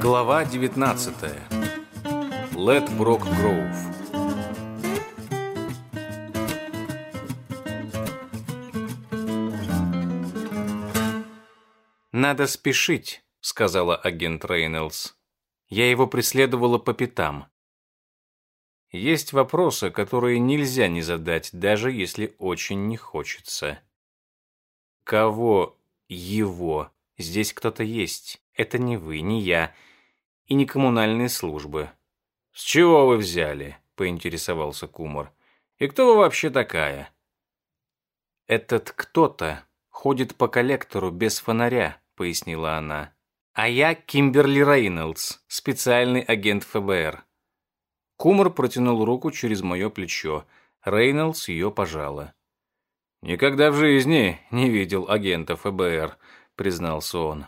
Глава 19. Летброк Гроув. «Надо спешить», — сказала агент Рейнольдс. Я его преследовала по пятам. Есть вопросы, которые нельзя не задать, даже если очень не хочется. Кого его? Здесь кто-то есть. Это не вы, не я и не коммунальные службы. С чего вы взяли? поинтересовался Кумар. И кто вы вообще такая? Этот кто-то ходит по коллектору без фонаря, пояснила она. А я Кимберли Рейнольдс, специальный агент ФБР. Кумар протянул руку через мое плечо. Рейнольдс ее пожала. «Никогда в жизни не видел агента ФБР», — признался он.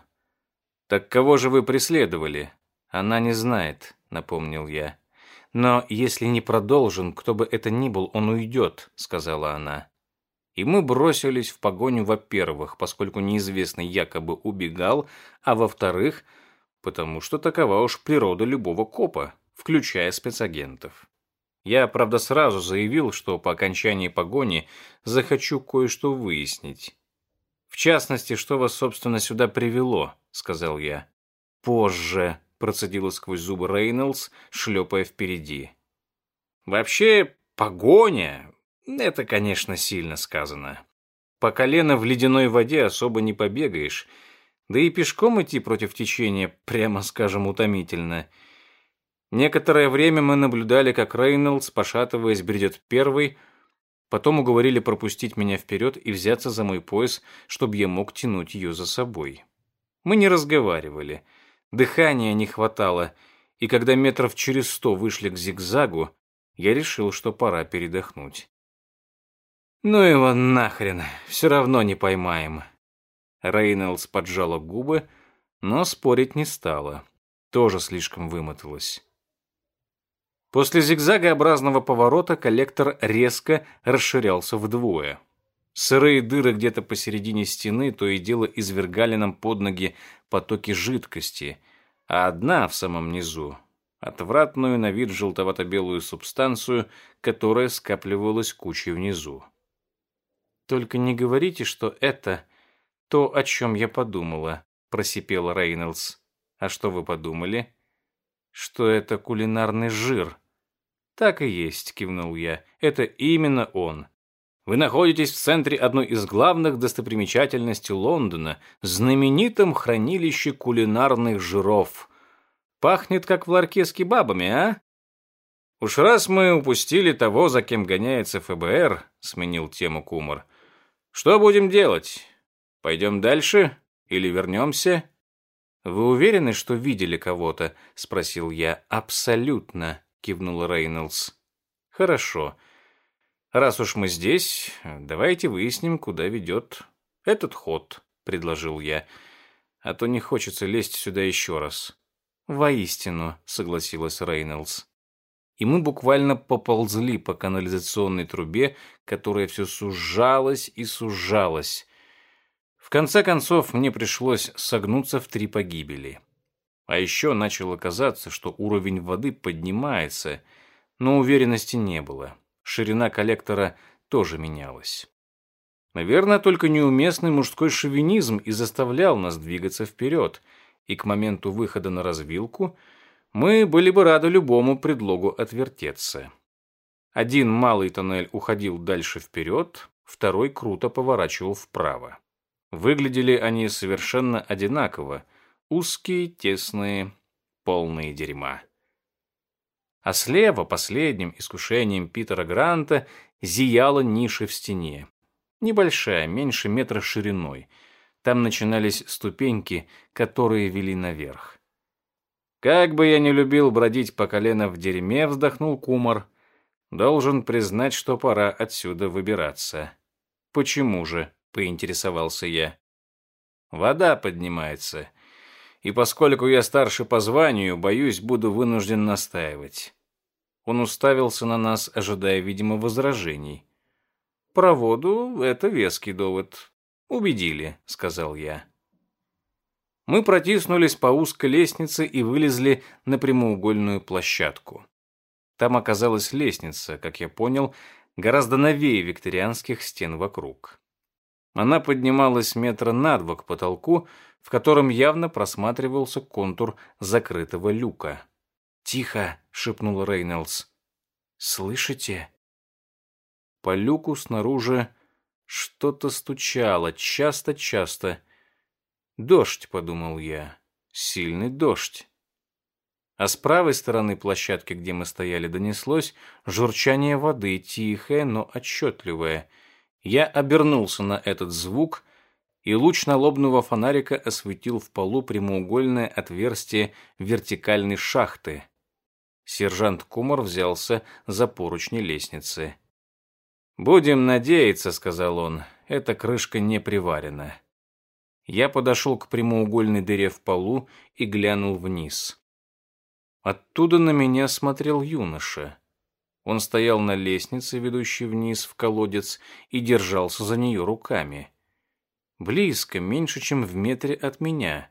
«Так кого же вы преследовали?» «Она не знает», — напомнил я. «Но если не продолжим, кто бы это ни был, он уйдет», — сказала она. И мы бросились в погоню, во-первых, поскольку неизвестный якобы убегал, а во-вторых, потому что такова уж природа любого копа, включая спецагентов. Я, правда, сразу заявил, что по окончании погони захочу кое-что выяснить. «В частности, что вас, собственно, сюда привело?» — сказал я. «Позже», — процедила сквозь зубы Рейнольдс, шлепая впереди. «Вообще, погоня это, конечно, сильно сказано. По колено в ледяной воде особо не побегаешь, да и пешком идти против течения, прямо скажем, утомительно. Некоторое время мы наблюдали, как Рейнольдс, пошатываясь, бредет первый, потом уговорили пропустить меня вперед и взяться за мой пояс, чтобы я мог тянуть ее за собой. Мы не разговаривали, дыхания не хватало, и когда метров через сто вышли к зигзагу, я решил, что пора передохнуть. «Ну его нахрен, все равно не поймаем». Рейнольдс поджала губы, но спорить не стала. Тоже слишком вымоталась. После зигзагообразного поворота коллектор резко расширялся вдвое. Сырые дыры где-то посередине стены то и дело извергали нам под ноги потоки жидкости, а одна в самом низу — отвратную на вид желтовато-белую субстанцию, которая скапливалась кучей внизу. «Только не говорите, что это то, о чем я подумала», — просипел Рейнольдс. «А что вы подумали?» «Что это кулинарный жир». «Так и есть», — кивнул я. «Это именно он. Вы находитесь в центре одной из главных достопримечательностей Лондона, знаменитом хранилище кулинарных жиров. Пахнет, как в ларьке с кебабами, а?» «Уж раз мы упустили того, за кем гоняется ФБР», — сменил тему Кумар, — что будем делать? Пойдем дальше или вернемся?» «Вы уверены, что видели кого-то?» — спросил я. «Абсолютно», — кивнул Рейнольдс. «Хорошо. Раз уж мы здесь, давайте выясним, куда ведет этот ход», — предложил я. «А то не хочется лезть сюда еще раз». «Воистину», — согласилась Рейнольдс и мы буквально поползли по канализационной трубе, которая все сужалась и сужалась. В конце концов, мне пришлось согнуться в три погибели. А еще начало казаться, что уровень воды поднимается, но уверенности не было. Ширина коллектора тоже менялась. Наверное, только неуместный мужской шовинизм и заставлял нас двигаться вперед, и к моменту выхода на развилку – мы были бы рады любому предлогу отвертеться. Один малый тоннель уходил дальше вперед, второй круто поворачивал вправо. Выглядели они совершенно одинаково, узкие, тесные, полные дерьма. А слева, последним искушением Питера Гранта, зияла ниша в стене. Небольшая, меньше метра шириной. Там начинались ступеньки, которые вели наверх. Как бы я ни любил бродить по колено в дерьме, вздохнул Кумар, должен признать, что пора отсюда выбираться. Почему же? поинтересовался я. Вода поднимается, и поскольку я старше по званию, боюсь, буду вынужден настаивать. Он уставился на нас, ожидая, видимо, возражений. Про воду — это веский довод. Убедили, сказал я. Мы протиснулись по узкой лестнице и вылезли на прямоугольную площадку. Там оказалась лестница, как я понял, гораздо новее викторианских стен вокруг. Она поднималась метра на два к потолку, в котором явно просматривался контур закрытого люка. «Тихо!» — шепнул Рейнольдс. «Слышите?» По люку снаружи что-то стучало, часто-часто. «Дождь», — подумал я, — «сильный дождь». А с правой стороны площадки, где мы стояли, донеслось журчание воды, тихое, но отчетливое. Я обернулся на этот звук, и луч налобного фонарика осветил в полу прямоугольное отверстие вертикальной шахты. Сержант Кумар взялся за поручни лестницы. «Будем надеяться», — сказал он, — «эта крышка не приварена». Я подошел к прямоугольной дыре в полу и глянул вниз. Оттуда на меня смотрел юноша. Он стоял на лестнице, ведущей вниз в колодец, и держался за нее руками. Близко, меньше, чем в метре от меня.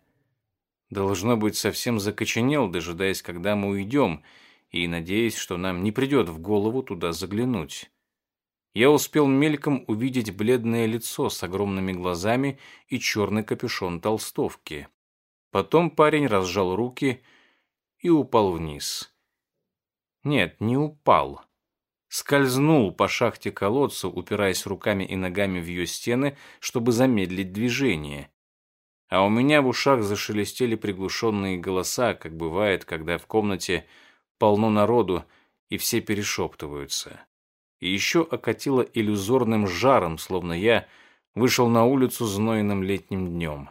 Должно быть, совсем закоченел, дожидаясь, когда мы уйдем, и надеясь, что нам не придет в голову туда заглянуть я успел мельком увидеть бледное лицо с огромными глазами и черный капюшон толстовки. Потом парень разжал руки и упал вниз. Нет, не упал. Скользнул по шахте колодца, упираясь руками и ногами в ее стены, чтобы замедлить движение. А у меня в ушах зашелестели приглушенные голоса, как бывает, когда в комнате полно народу, и все перешептываются и еще окатило иллюзорным жаром, словно я вышел на улицу знойным летним днем.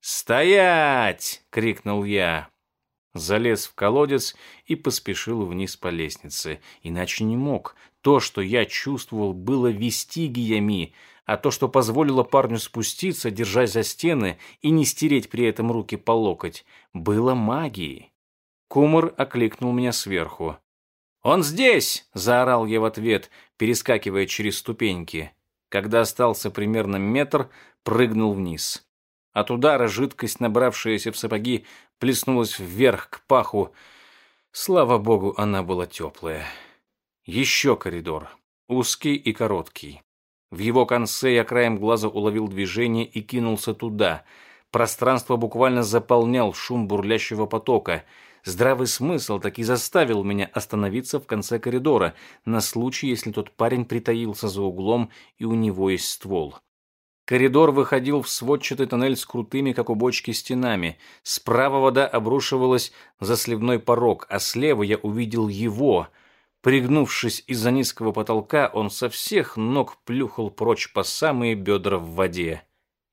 «Стоять!» — крикнул я. Залез в колодец и поспешил вниз по лестнице. Иначе не мог. То, что я чувствовал, было вестигиями, а то, что позволило парню спуститься, держась за стены и не стереть при этом руки по локоть, было магией. Кумар окликнул меня сверху. «Он здесь!» — заорал я в ответ, перескакивая через ступеньки. Когда остался примерно метр, прыгнул вниз. От удара жидкость, набравшаяся в сапоги, плеснулась вверх к паху. Слава богу, она была теплая. Еще коридор. Узкий и короткий. В его конце я краем глаза уловил движение и кинулся туда. Пространство буквально заполнял шум бурлящего потока — Здравый смысл таки заставил меня остановиться в конце коридора на случай, если тот парень притаился за углом и у него есть ствол. Коридор выходил в сводчатый тоннель с крутыми, как у бочки, стенами. Справа вода обрушивалась за сливной порог, а слева я увидел его. Пригнувшись из-за низкого потолка, он со всех ног плюхал прочь по самые бедра в воде.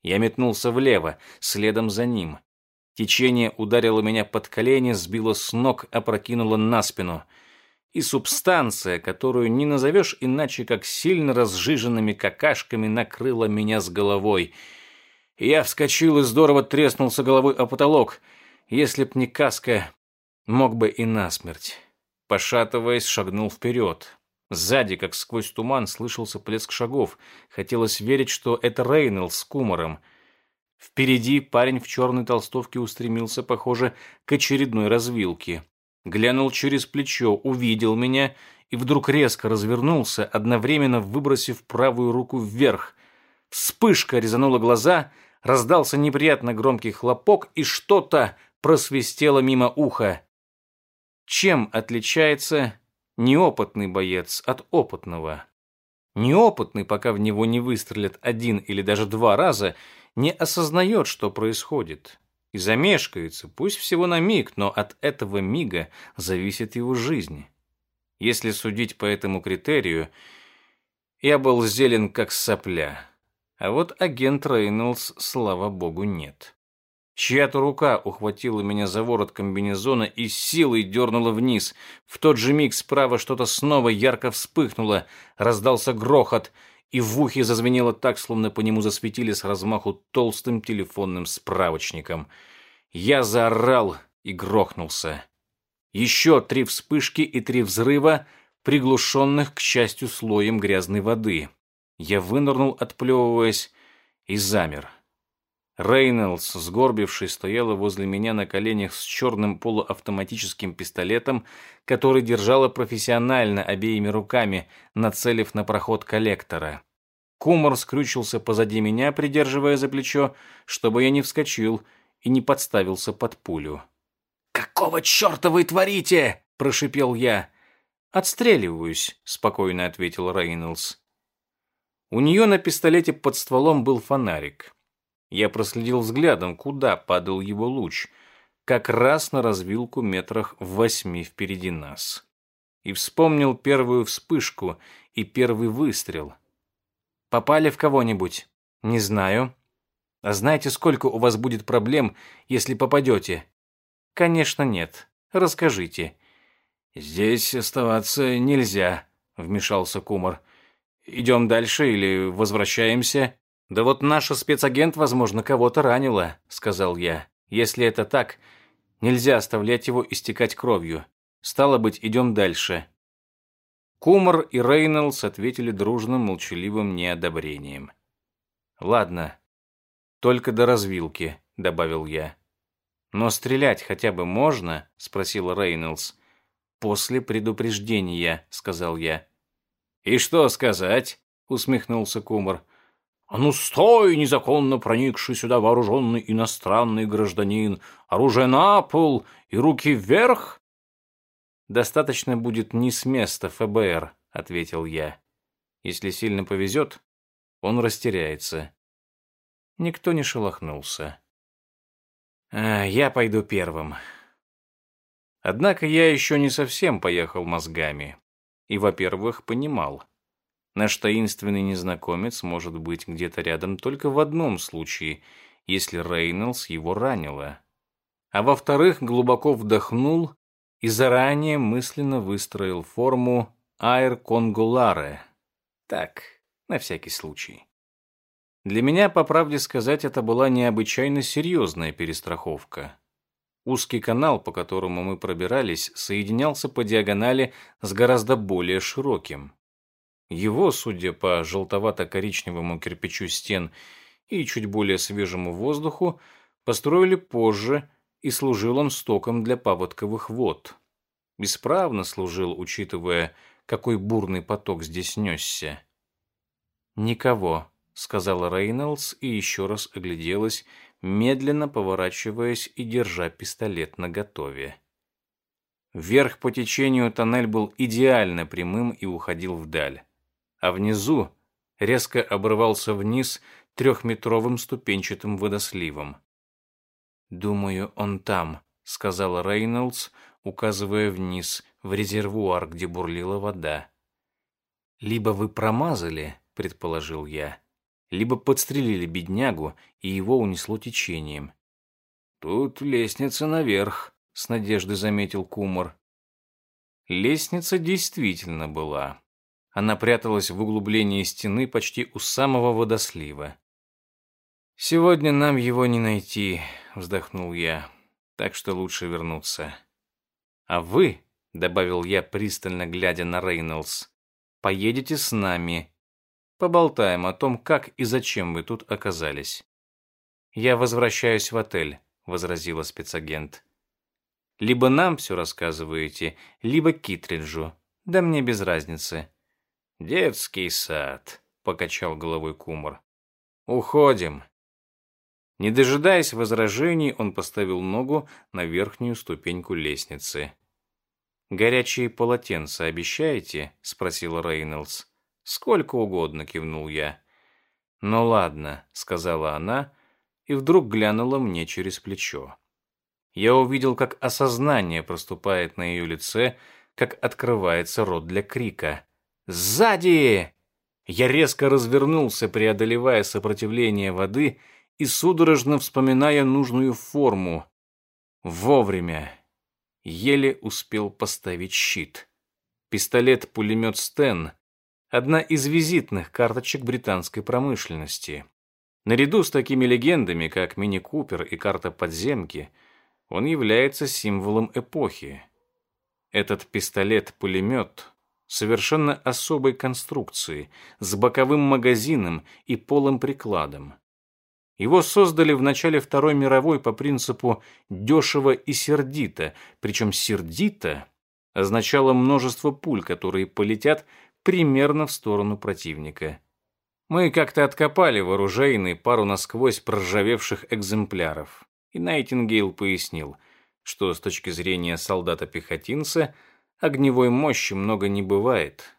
Я метнулся влево, следом за ним. Течение ударило меня под колени, сбило с ног, опрокинуло на спину. И субстанция, которую не назовешь иначе, как сильно разжиженными какашками, накрыла меня с головой. Я вскочил и здорово треснулся головой о потолок. Если б не каска, мог бы и насмерть. Пошатываясь, шагнул вперед. Сзади, как сквозь туман, слышался плеск шагов. Хотелось верить, что это Рейнольдс с кумором — Впереди парень в черной толстовке устремился, похоже, к очередной развилке. Глянул через плечо, увидел меня и вдруг резко развернулся, одновременно выбросив правую руку вверх. Вспышка резанула глаза, раздался неприятно громкий хлопок, и что-то просвистело мимо уха. Чем отличается неопытный боец от опытного? Неопытный, пока в него не выстрелят один или даже два раза, не осознает, что происходит, и замешкается, пусть всего на миг, но от этого мига зависит его жизнь. Если судить по этому критерию, я был зелен как сопля, а вот агент Рейнольдс, слава богу, нет. Чья-то рука ухватила меня за ворот комбинезона и силой дернула вниз. В тот же миг справа что-то снова ярко вспыхнуло, раздался грохот — и в ухе зазвенело так, словно по нему засветили с размаху толстым телефонным справочником. Я заорал и грохнулся. Еще три вспышки и три взрыва, приглушенных, к счастью, слоем грязной воды. Я вынырнул, отплевываясь, и замер. Рейнольдс, сгорбившись, стояла возле меня на коленях с черным полуавтоматическим пистолетом, который держала профессионально обеими руками, нацелив на проход коллектора. Кумар скрючился позади меня, придерживая за плечо, чтобы я не вскочил и не подставился под пулю. «Какого черта вы творите?» – прошипел я. «Отстреливаюсь», – спокойно ответил Рейнольдс. У нее на пистолете под стволом был фонарик. Я проследил взглядом, куда падал его луч, как раз на развилку метрах в восьми впереди нас. И вспомнил первую вспышку и первый выстрел. Попали в кого-нибудь? Не знаю. А знаете, сколько у вас будет проблем, если попадете? Конечно, нет. Расскажите. Здесь оставаться нельзя, вмешался Кумар. Идем дальше или возвращаемся? «Да вот наша спецагент, возможно, кого-то ранила», — сказал я. «Если это так, нельзя оставлять его истекать кровью. Стало быть, идем дальше». Кумар и Рейнольдс ответили дружным, молчаливым неодобрением. «Ладно, только до развилки», — добавил я. «Но стрелять хотя бы можно?» — спросил Рейнольдс. «После предупреждения», — сказал я. «И что сказать?» — усмехнулся Кумар. «А ну стой, незаконно проникший сюда вооруженный иностранный гражданин! Оружие на пол и руки вверх!» «Достаточно будет не с места ФБР», — ответил я. «Если сильно повезет, он растеряется». Никто не шелохнулся. А, «Я пойду первым». Однако я еще не совсем поехал мозгами. И, во-первых, понимал — Наш таинственный незнакомец может быть где-то рядом только в одном случае, если Рейнольдс его ранила. А во-вторых, глубоко вдохнул и заранее мысленно выстроил форму «Аэр Конгуларе». Так, на всякий случай. Для меня, по правде сказать, это была необычайно серьезная перестраховка. Узкий канал, по которому мы пробирались, соединялся по диагонали с гораздо более широким. Его, судя по желтовато-коричневому кирпичу стен и чуть более свежему воздуху, построили позже, и служил он стоком для паводковых вод. Бесправно служил, учитывая, какой бурный поток здесь несся. «Никого», — сказала Рейнольдс и еще раз огляделась, медленно поворачиваясь и держа пистолет наготове. Вверх по течению тоннель был идеально прямым и уходил вдаль а внизу резко обрывался вниз трехметровым ступенчатым водосливом. «Думаю, он там», — сказала Рейнольдс, указывая вниз, в резервуар, где бурлила вода. «Либо вы промазали», — предположил я, «либо подстрелили беднягу, и его унесло течением». «Тут лестница наверх», — с надеждой заметил Кумар. Лестница действительно была. Она пряталась в углублении стены почти у самого водослива. «Сегодня нам его не найти», — вздохнул я, — «так что лучше вернуться». «А вы», — добавил я, пристально глядя на Рейнольдс, — «поедете с нами. Поболтаем о том, как и зачем вы тут оказались». «Я возвращаюсь в отель», — возразила спецагент. «Либо нам все рассказываете, либо Китриджу. Да мне без разницы». «Детский сад», — покачал головой Кумар. «Уходим». Не дожидаясь возражений, он поставил ногу на верхнюю ступеньку лестницы. «Горячие полотенца обещаете?» — спросил Рейнольдс. «Сколько угодно», — кивнул я. «Ну ладно», — сказала она, и вдруг глянула мне через плечо. Я увидел, как осознание проступает на ее лице, как открывается рот для крика. «Сзади!» Я резко развернулся, преодолевая сопротивление воды и судорожно вспоминая нужную форму. Вовремя. Еле успел поставить щит. Пистолет-пулемет «Стен» — одна из визитных карточек британской промышленности. Наряду с такими легендами, как Мини Купер и карта подземки, он является символом эпохи. Этот пистолет-пулемет совершенно особой конструкции, с боковым магазином и полым прикладом. Его создали в начале Второй мировой по принципу «дешево и сердито», причем «сердито» означало множество пуль, которые полетят примерно в сторону противника. Мы как-то откопали в оружейной пару насквозь проржавевших экземпляров, и Найтингейл пояснил, что с точки зрения солдата-пехотинца огневой мощи много не бывает,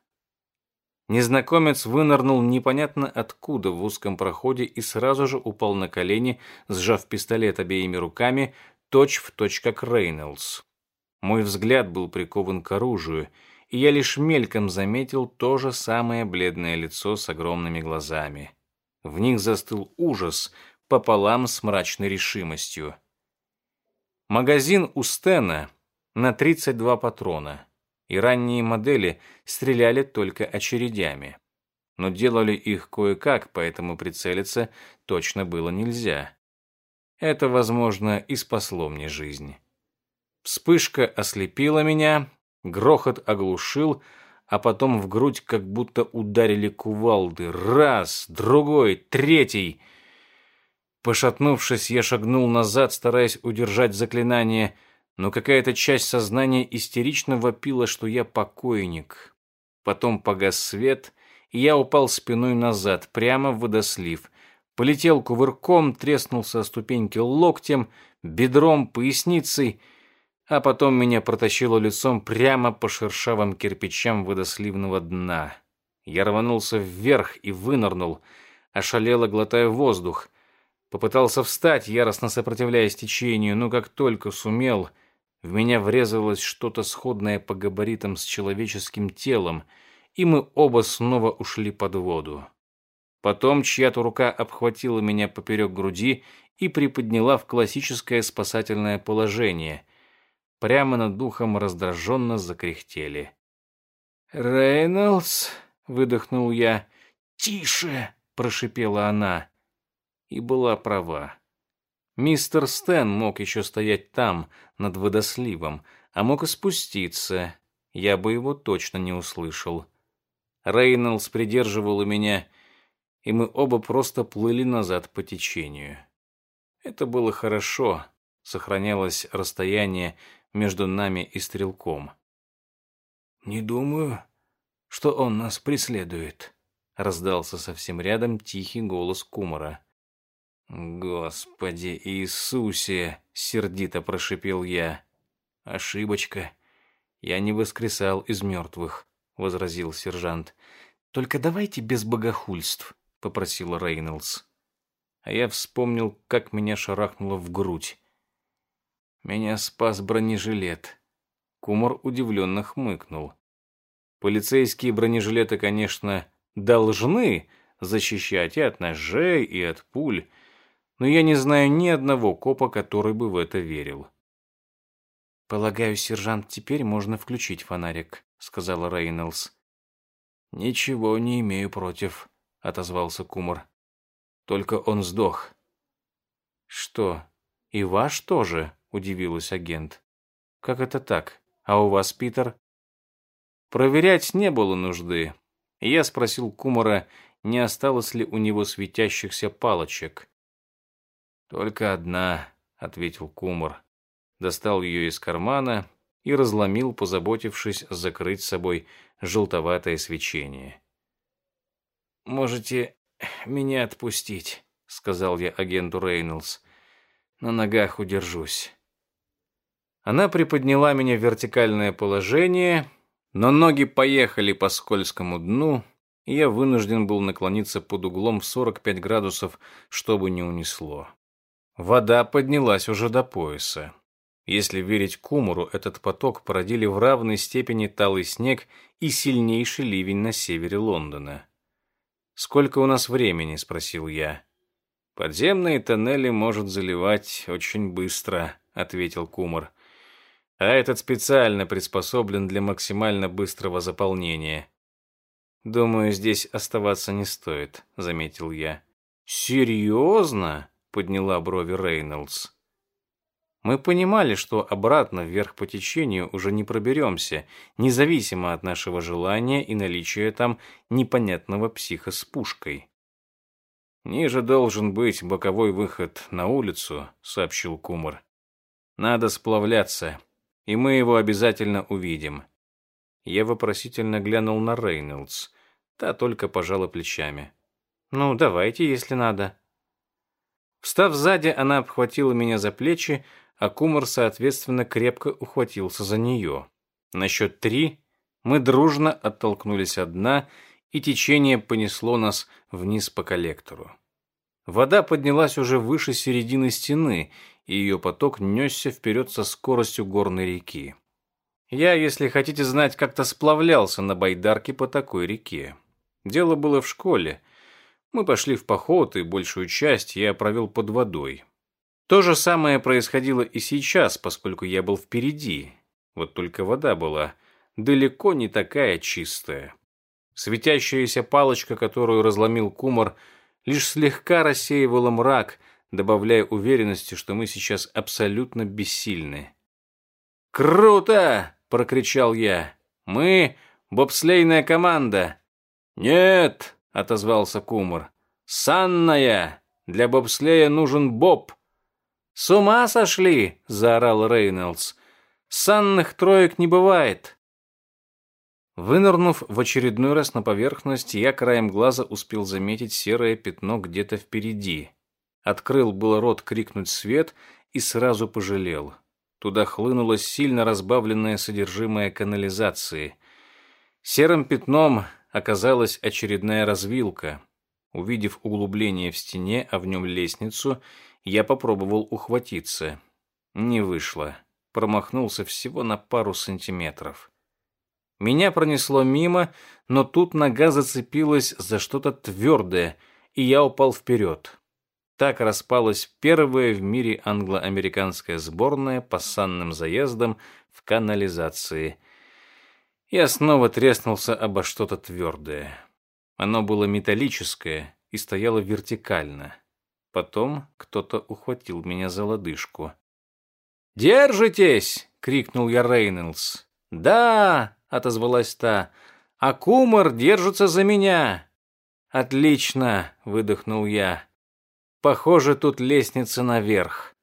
Незнакомец вынырнул непонятно откуда в узком проходе и сразу же упал на колени, сжав пистолет обеими руками, точь в точь как Рейнольдс. Мой взгляд был прикован к оружию, и я лишь мельком заметил то же самое бледное лицо с огромными глазами. В них застыл ужас пополам с мрачной решимостью. Магазин у Стена на 32 патрона и ранние модели стреляли только очередями. Но делали их кое-как, поэтому прицелиться точно было нельзя. Это, возможно, и спасло мне жизнь. Вспышка ослепила меня, грохот оглушил, а потом в грудь как будто ударили кувалды. Раз, другой, третий. Пошатнувшись, я шагнул назад, стараясь удержать заклинание — но какая-то часть сознания истерично вопила, что я покойник. Потом погас свет, и я упал спиной назад, прямо в водослив. Полетел кувырком, треснулся о ступеньки локтем, бедром, поясницей, а потом меня протащило лицом прямо по шершавым кирпичам водосливного дна. Я рванулся вверх и вынырнул, ошалело глотая воздух. Попытался встать, яростно сопротивляясь течению, но как только сумел — в меня врезалось что-то сходное по габаритам с человеческим телом, и мы оба снова ушли под воду. Потом чья-то рука обхватила меня поперек груди и приподняла в классическое спасательное положение. Прямо над духом раздраженно закряхтели. «Рейнольдс?» — выдохнул я. «Тише!» — прошипела она. И была права. Мистер Стэн мог еще стоять там, над водосливом, а мог и спуститься. Я бы его точно не услышал. Рейнольдс придерживал меня, и мы оба просто плыли назад по течению. Это было хорошо, сохранялось расстояние между нами и стрелком. «Не думаю, что он нас преследует», — раздался совсем рядом тихий голос Кумара. «Господи Иисусе!» — сердито прошипел я. «Ошибочка. Я не воскресал из мертвых», — возразил сержант. «Только давайте без богохульств», — попросил Рейнольдс. А я вспомнил, как меня шарахнуло в грудь. Меня спас бронежилет. Кумар удивленно хмыкнул. Полицейские бронежилеты, конечно, должны защищать и от ножей, и от пуль, но я не знаю ни одного копа, который бы в это верил. «Полагаю, сержант, теперь можно включить фонарик», — сказала Рейнольдс. «Ничего не имею против», — отозвался Кумар. «Только он сдох». «Что, и ваш тоже?» — удивилась агент. «Как это так? А у вас, Питер?» Проверять не было нужды. Я спросил Кумара, не осталось ли у него светящихся палочек. «Только одна», — ответил Кумар. Достал ее из кармана и разломил, позаботившись закрыть собой желтоватое свечение. «Можете меня отпустить», — сказал я агенту Рейнольдс. «На ногах удержусь». Она приподняла меня в вертикальное положение, но ноги поехали по скользкому дну, и я вынужден был наклониться под углом в 45 градусов, чтобы не унесло. Вода поднялась уже до пояса. Если верить Кумуру, этот поток породили в равной степени талый снег и сильнейший ливень на севере Лондона. «Сколько у нас времени?» — спросил я. «Подземные тоннели может заливать очень быстро», — ответил Кумар. «А этот специально приспособлен для максимально быстрого заполнения». «Думаю, здесь оставаться не стоит», — заметил я. «Серьезно?» Подняла брови Рейнольдс. Мы понимали, что обратно вверх по течению уже не проберемся, независимо от нашего желания и наличия там непонятного психа с пушкой. «Ниже должен быть боковой выход на улицу», — сообщил Кумар. «Надо сплавляться, и мы его обязательно увидим». Я вопросительно глянул на Рейнольдс. Та только пожала плечами. «Ну, давайте, если надо». Встав сзади, она обхватила меня за плечи, а Кумар, соответственно, крепко ухватился за нее. На счет три мы дружно оттолкнулись от дна, и течение понесло нас вниз по коллектору. Вода поднялась уже выше середины стены, и ее поток несся вперед со скоростью горной реки. Я, если хотите знать, как-то сплавлялся на байдарке по такой реке. Дело было в школе. Мы пошли в поход, и большую часть я провел под водой. То же самое происходило и сейчас, поскольку я был впереди. Вот только вода была далеко не такая чистая. Светящаяся палочка, которую разломил кумар, лишь слегка рассеивала мрак, добавляя уверенности, что мы сейчас абсолютно бессильны. «Круто!» — прокричал я. «Мы — бобслейная команда». «Нет!» — отозвался Кумар. «Санная! Для бобслея нужен боб!» «С ума сошли!» — заорал Рейнольдс. «Санных троек не бывает!» Вынырнув в очередной раз на поверхность, я краем глаза успел заметить серое пятно где-то впереди. Открыл был рот крикнуть свет и сразу пожалел. Туда хлынуло сильно разбавленное содержимое канализации. Серым пятном оказалась очередная развилка. Увидев углубление в стене, а в нем лестницу, я попробовал ухватиться. Не вышло. Промахнулся всего на пару сантиметров. Меня пронесло мимо, но тут нога зацепилась за что-то твердое, и я упал вперед. Так распалась первая в мире англо-американская сборная по санным заездам в канализации. Я снова треснулся обо что-то твердое. Оно было металлическое и стояло вертикально. Потом кто-то ухватил меня за лодыжку. «Держитесь!» — крикнул я Рейнольдс. «Да!» — отозвалась та. «А кумар держится за меня!» «Отлично!» — выдохнул я. Похоже, тут лестница наверх.